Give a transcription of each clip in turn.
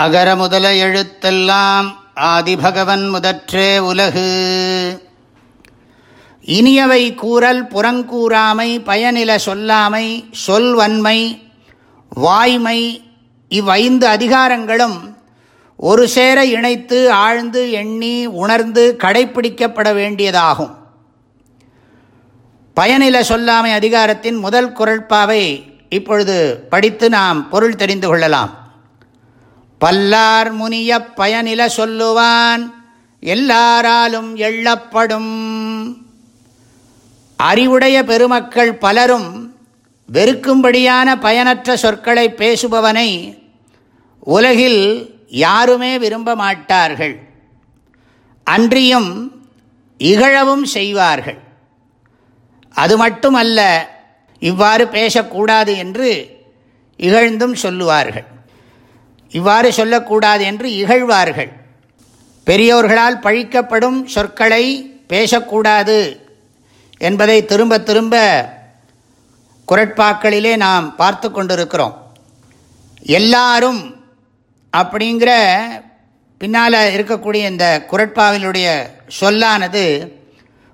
அகர முதல எழுத்தெல்லாம் ஆதிபகவன் முதற்றே உலகு. இனியவை கூறல் புறங்கூறாமை பயனில சொல்லாமை சொல்வன்மை வாய்மை இவ்வைந்து அதிகாரங்களும் ஒரு சேர இணைத்து ஆழ்ந்து எண்ணி உணர்ந்து கடைப்பிடிக்கப்பட வேண்டியதாகும். பயனில சொல்லாமை அதிகாரத்தின் முதல் குரட்பாவை இப்பொழுது படித்து நாம் பொருள் தெரிந்து கொள்ளலாம். பல்லார் முனிய பயனில சொல்லுவான் எல்லாராலும் எள்ளப்படும். அறிவுடைய பெருமக்கள் பலரும் வெறுக்கும்படியான பயனற்ற சொற்களை பேசுபவனை உலகில் யாருமே விரும்ப மாட்டார்கள். அன்றியும் இகழவும் செய்வார்கள். அது மட்டுமல்ல இவ்வாறு பேசக்கூடாது என்று இகழ்ந்தும் சொல்லுவார்கள். இவ்வாறு சொல்லக்கூடாது என்று இகழ்வார்கள். பெரியோர்களால் பழிக்கப்படும் சொற்களை பேசக்கூடாது என்பதை திரும்ப திரும்ப குரட்பாக்களிலே நாம் பார்த்து கொண்டிருக்கிறோம். எல்லாரும் அப்படிங்கிற பின்னால் இருக்கக்கூடிய இந்த குரட்பாவினுடைய சொல்லானது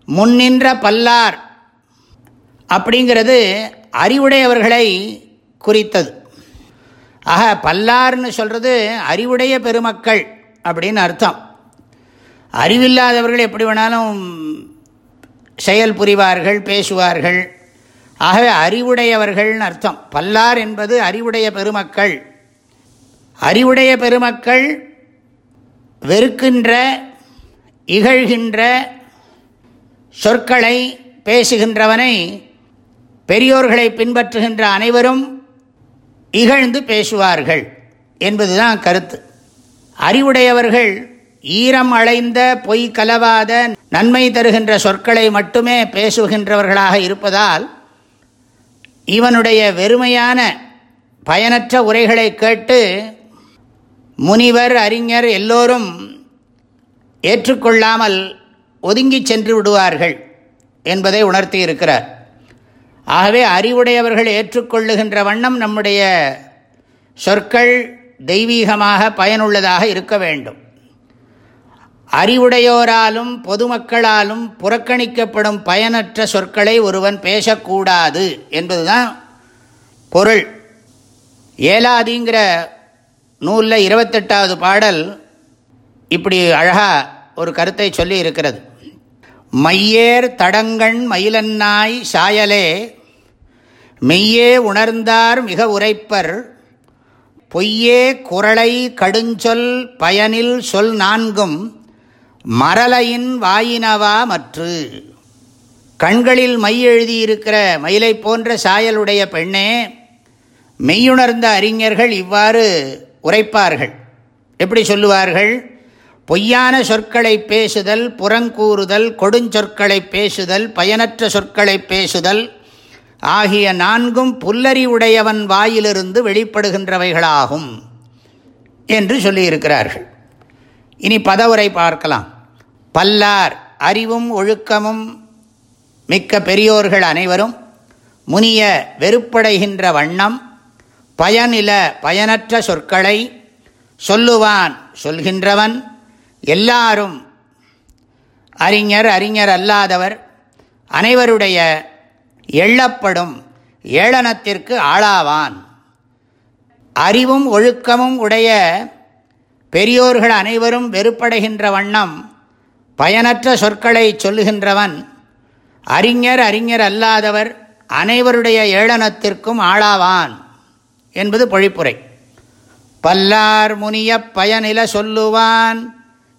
முன்னின்ற பல்லார் அப்படிங்கிறது அறிவுடையவர்களை குறித்தது. ஆக பல்லார்னு சொல்கிறது அறிவுடைய பெருமக்கள் அப்படின்னு அர்த்தம். அறிவில்லாதவர்கள் எப்படி வேணாலும் செயல் புரிவார்கள் பேசுவார்கள். ஆகவே அறிவுடையவர்கள்னு அர்த்தம். பல்லார் என்பது அறிவுடைய பெருமக்கள். அறிவுடைய பெருமக்கள் வெறுக்கின்ற இகழ்கின்ற சொற்களை பேசுகின்றவனை பெரியோர்களை பின்பற்றுகின்ற அனைவரும் இகழ்ந்து பேசுவார்கள் என்பதுதான் கருத்து. அறிவுடையவர்கள் ஈரம் அலைந்த பொய் கலவாத நன்மை தருகின்ற சொற்களை மட்டுமே பேசுகின்றவர்களாக இருப்பதால் இவனுடைய வெறுமையான பயனற்ற உரைகளை கேட்டு முனிவர் அறிஞர் எல்லோரும் ஏற்றுக்கொள்ளாமல் ஒதுங்கி சென்று விடுவார்கள் என்பதை உணர்த்தி இருக்கிறார் ஆகவே அறிவுடையவர்கள் ஏற்றுக்கொள்ளுகின்ற வண்ணம் நம்முடைய சொற்கள் தெய்வீகமாக பயனுள்ளதாக இருக்க வேண்டும். அறிவுடையோராலும் பொதுமக்களாலும் புறக்கணிக்கப்படும் பயனற்ற சொற்களை ஒருவன் பேசக்கூடாது என்பதுதான் பொருள். ஏலாதிங்கிற நூலில் இருபத்தெட்டாவது பாடல் இப்படி அழகாக ஒரு கருத்தை சொல்லி இருக்கிறது. மையேர் தடங்கண் மயிலன்னாய் சாயலே மெய்யே உணர்ந்தார் மிக உரைப்பர் பொய்யே குரலை கடுஞ்சொல் பயனில் சொல் நான்கும் மரலையின் வாயினவா மற்று. கண்களில் மை எழுதியிருக்கிற மயிலை போன்ற சாயலுடைய பெண்ணே மெய்யுணர்ந்த அறிஞர்கள் இவ்வாறு உரைப்பார்கள். எப்படி சொல்லுவார்கள்? பொய்யான சொற்களை பேசுதல் புறங்கூறுதல் கொடுஞ்சொற்களை பேசுதல் பயனற்ற சொற்களை பேசுதல் ஆகிய நான்கும் புல்லறிவுடையவன் வாயிலிருந்து வெளிப்படுகின்றவைகளாகும் என்று சொல்லியிருக்கிறார்கள். இனி பதவுரை பார்க்கலாம். பல்லார் அறிவும் ஒழுக்கமும் மிக்க பெரியோர்கள் அனைவரும் முனிய வெறுப்படைகின்ற வண்ணம் பயனில பயனற்ற சொற்களை சொல்லுவான் சொல்கின்றவன் எல்லாரும் அறிஞர் அறிஞர் அல்லாதவர் அனைவருடைய எள்ளப்படும் ஏளனத்திற்கு ஆளாவான். அறிவும் ஒழுக்கமும் உடைய பெரியோர்கள் அனைவரும் வெறுப்படைகின்ற வண்ணம் பயனற்ற சொற்களை சொல்லுகின்றவன். அறிஞர் அறிஞர் அல்லாதவர் அனைவருடைய ஏளனத்திற்கும் ஆளாவான் என்பது பொழிப்புரை. பல்லார் முனிய பயனில சொல்லுவான்